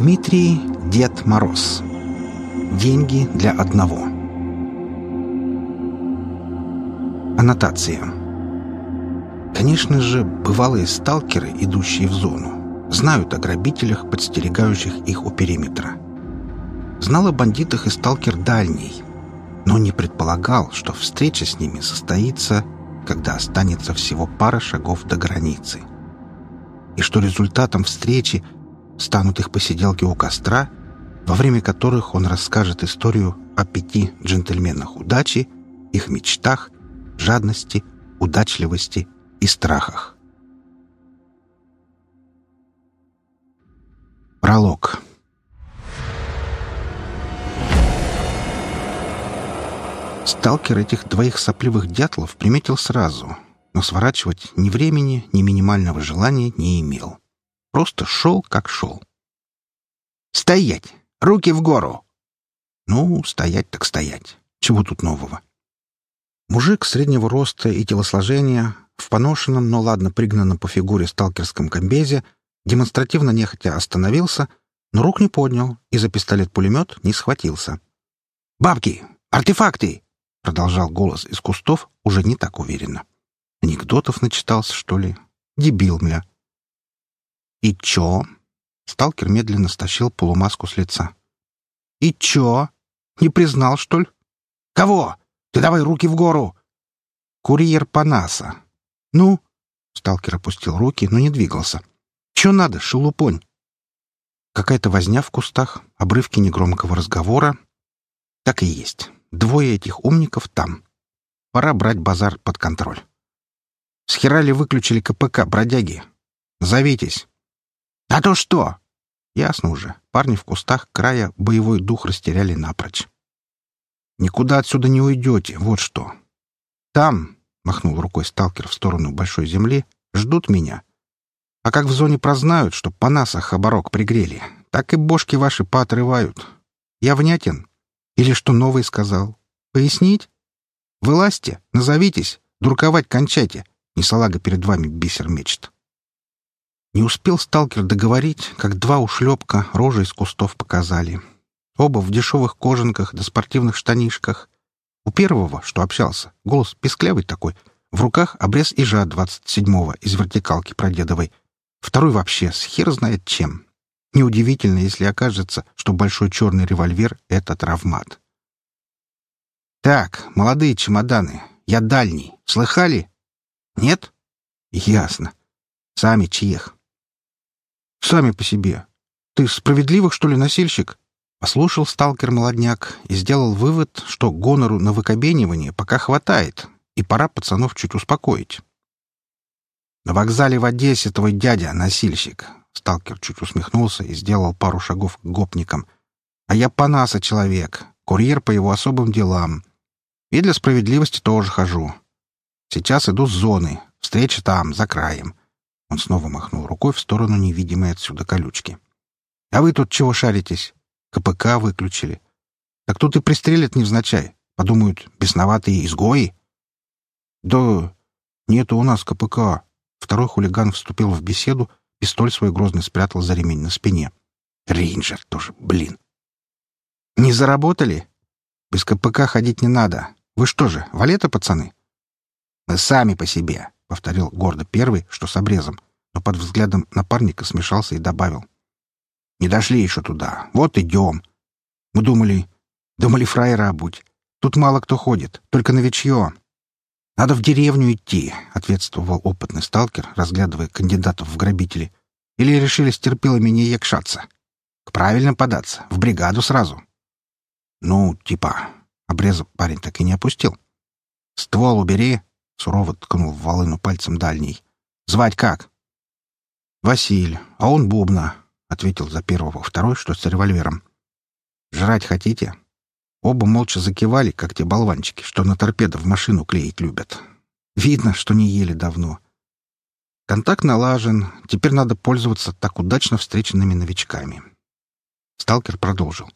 Дмитрий Дед Мороз. Деньги для одного. Аннотация. Конечно же, бывалые сталкеры, идущие в зону, знают о грабителях, подстерегающих их у периметра. Знал о бандитах и сталкер дальний, но не предполагал, что встреча с ними состоится, когда останется всего пара шагов до границы. И что результатом встречи – станут их посиделки у костра, во время которых он расскажет историю о пяти джентльменах удачи, их мечтах, жадности, удачливости и страхах. Пролог Сталкер этих двоих сопливых дятлов приметил сразу, но сворачивать ни времени, ни минимального желания не имел. Просто шел, как шел. «Стоять! Руки в гору!» Ну, стоять так стоять. Чего тут нового? Мужик среднего роста и телосложения, в поношенном, но ладно пригнанном по фигуре сталкерском комбезе, демонстративно нехотя остановился, но рук не поднял и за пистолет-пулемет не схватился. «Бабки! Артефакты!» — продолжал голос из кустов уже не так уверенно. Анекдотов начитался, что ли? Дебил, мля. «И чё?» Сталкер медленно стащил полумаску с лица. «И чё? Не признал, что ли?» «Кого? Ты давай руки в гору!» «Курьер Панаса». «Ну?» Сталкер опустил руки, но не двигался. «Чё надо, шелупонь?» Какая-то возня в кустах, обрывки негромкого разговора. Так и есть. Двое этих умников там. Пора брать базар под контроль. С выключили КПК, бродяги? Зовитесь. «А то что?» Ясно уже. Парни в кустах края боевой дух растеряли напрочь. «Никуда отсюда не уйдете, вот что. Там, — махнул рукой сталкер в сторону большой земли, — ждут меня. А как в зоне прознают, что по насах оборок пригрели, так и бошки ваши поотрывают. Я внятен? Или что новый сказал? Пояснить? Вылазьте, назовитесь, дурковать кончайте. Не салага перед вами бисер мечт. Не успел сталкер договорить, как два ушлепка рожи из кустов показали. Оба в дешевых кожанках да спортивных штанишках. У первого, что общался, голос песклявый такой, в руках обрез ижа двадцать седьмого из вертикалки прадедовой. Второй вообще с хер знает чем. Неудивительно, если окажется, что большой черный револьвер — это травмат. «Так, молодые чемоданы, я дальний. Слыхали? Нет? Ясно. Сами чьих?» Сами по себе. Ты справедливых, что ли, носильщик?» Послушал сталкер-молодняк и сделал вывод, что гонору на выкобенивание пока хватает, и пора пацанов чуть успокоить. «На вокзале в Одессе твой дядя — носильщик». Сталкер чуть усмехнулся и сделал пару шагов к гопникам. «А я Панаса человек, курьер по его особым делам. И для справедливости тоже хожу. Сейчас иду с зоны, встреча там, за краем. Он снова махнул рукой в сторону невидимой отсюда колючки. «А вы тут чего шаритесь? КПК выключили. Так тут и пристрелят невзначай. Подумают, бесноватые изгои». «Да нету у нас КПК». Второй хулиган вступил в беседу, пистоль свой грозный спрятал за ремень на спине. «Рейнджер тоже, блин». «Не заработали? Без КПК ходить не надо. Вы что же, валета, пацаны?» «Мы сами по себе», — повторил гордо первый, что с обрезом, но под взглядом напарника смешался и добавил. «Не дошли еще туда. Вот идем. Мы думали... Думали фраера обуть. Тут мало кто ходит, только новичье. Надо в деревню идти», — ответствовал опытный сталкер, разглядывая кандидатов в грабители. «Или решили с терпилами не якшаться? К правильным податься, в бригаду сразу». «Ну, типа...» — обреза парень так и не опустил. «Ствол убери», Сурово ткнул в волыну пальцем дальний. «Звать как?» «Василь, а он Бубна», — ответил за первого второй, что с револьвером. «Жрать хотите?» Оба молча закивали, как те болванчики, что на торпедо в машину клеить любят. Видно, что не ели давно. Контакт налажен, теперь надо пользоваться так удачно встреченными новичками. Сталкер продолжил.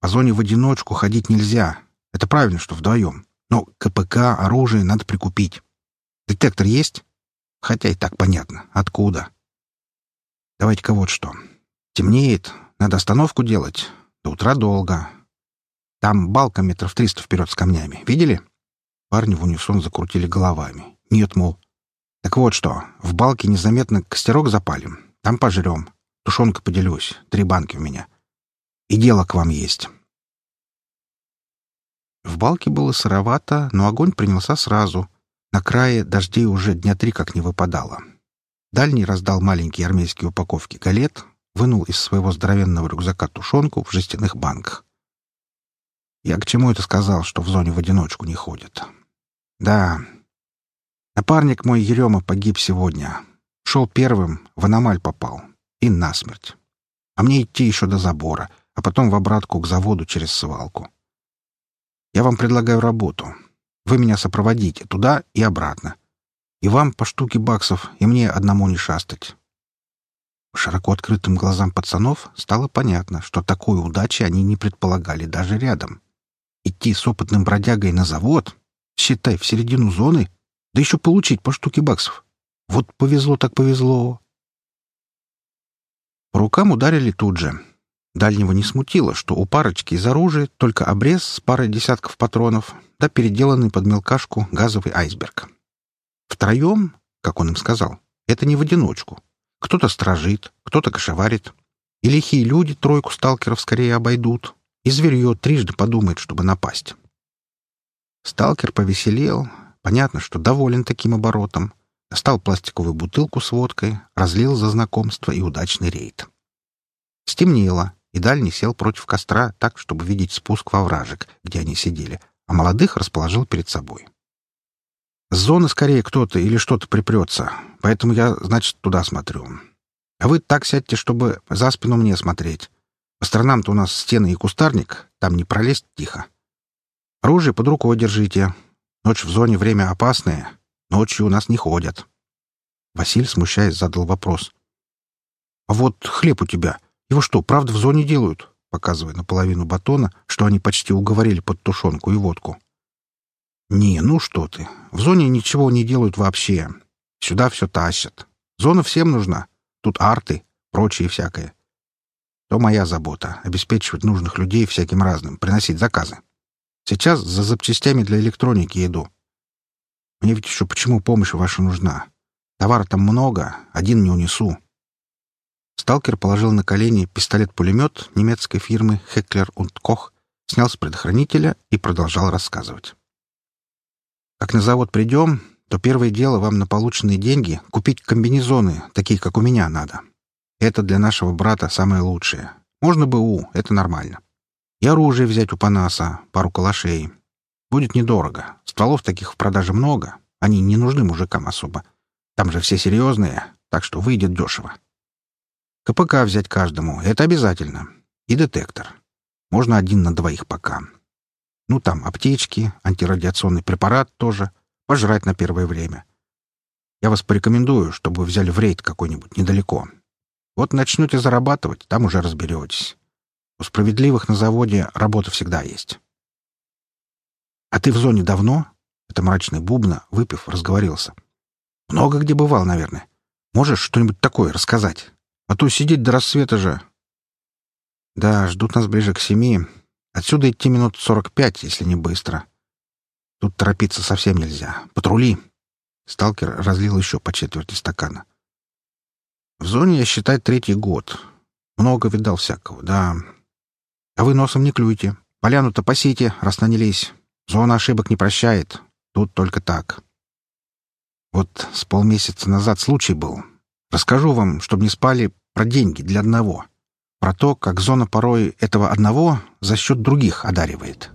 По зоне в одиночку ходить нельзя. Это правильно, что вдвоем. Но КПК, оружие надо прикупить. Детектор есть? Хотя и так понятно. Откуда? Давайте-ка вот что. Темнеет, надо остановку делать. До утра долго. Там балка метров триста вперед с камнями. Видели? Парни в унисон закрутили головами. Нет, мол. Так вот что, в балке незаметно костерок запалим. Там пожрем. Тушенка поделюсь. Три банки у меня. И дело к вам есть. В балке было сыровато, но огонь принялся сразу. На крае дождей уже дня три как не выпадало. Дальний раздал маленькие армейские упаковки галет, вынул из своего здоровенного рюкзака тушенку в жестяных банках. Я к чему это сказал, что в зоне в одиночку не ходят? Да, напарник мой Ерема погиб сегодня. Шел первым, в аномаль попал. И насмерть. А мне идти еще до забора, а потом в обратку к заводу через свалку. Я вам предлагаю работу. Вы меня сопроводите туда и обратно. И вам по штуке баксов, и мне одному не шастать. широко открытым глазам пацанов стало понятно, что такой удачи они не предполагали даже рядом. Идти с опытным бродягой на завод, считай, в середину зоны, да еще получить по штуке баксов. Вот повезло так повезло. По рукам ударили тут же. Дальнего не смутило, что у парочки из оружия только обрез с парой десятков патронов, да переделанный под мелкашку газовый айсберг. Втроем, как он им сказал, это не в одиночку. Кто-то стражит, кто-то кошеварит. И лихие люди тройку сталкеров скорее обойдут, и зверье трижды подумает, чтобы напасть. Сталкер повеселел. Понятно, что доволен таким оборотом. Достал пластиковую бутылку с водкой, разлил за знакомство и удачный рейд. Стемнело, и дальний сел против костра так, чтобы видеть спуск во вражек, где они сидели, а молодых расположил перед собой. С зоны скорее кто-то или что-то припрется, поэтому я, значит, туда смотрю. А вы так сядьте, чтобы за спину мне смотреть. По сторонам-то у нас стены и кустарник, там не пролезть тихо. Оружие под рукой держите. Ночь в зоне время опасное. Ночью у нас не ходят. Василь, смущаясь, задал вопрос. — А вот хлеб у тебя. Его что, правда в зоне делают? Показывая наполовину батона, что они почти уговорили под тушенку и водку. «Не, ну что ты. В зоне ничего не делают вообще. Сюда все тащат. Зона всем нужна. Тут арты, прочее всякое. То моя забота — обеспечивать нужных людей всяким разным, приносить заказы. Сейчас за запчастями для электроники иду. Мне ведь еще почему помощь ваша нужна? Товара там много, один не унесу. Сталкер положил на колени пистолет-пулемет немецкой фирмы «Хеклер und Koch», снял с предохранителя и продолжал рассказывать. Как на завод придем, то первое дело вам на полученные деньги купить комбинезоны, такие, как у меня, надо. Это для нашего брата самое лучшее. Можно бы у, это нормально. И оружие взять у Панаса, пару калашей. Будет недорого. Стволов таких в продаже много. Они не нужны мужикам особо. Там же все серьезные, так что выйдет дешево. КПК взять каждому — это обязательно. И детектор. Можно один на двоих пока. Ну, там аптечки, антирадиационный препарат тоже. Пожрать на первое время. Я вас порекомендую, чтобы вы взяли в рейд какой-нибудь недалеко. Вот начнете зарабатывать, там уже разберетесь. У справедливых на заводе работа всегда есть. А ты в зоне давно? Это мрачный бубна, выпив, разговорился. Много где бывал, наверное. Можешь что-нибудь такое рассказать? А то сидеть до рассвета же. Да, ждут нас ближе к семи, Отсюда идти минут сорок пять, если не быстро. Тут торопиться совсем нельзя. Патрули. Сталкер разлил еще по четверти стакана. В зоне я, считай, третий год. Много видал всякого, да. А вы носом не клюйте. Поляну-то пасите, раз нанялись. Зона ошибок не прощает. Тут только так. Вот с полмесяца назад случай был. Расскажу вам, чтобы не спали, про деньги для одного. Про то, как зона порой этого одного за счет других одаривает.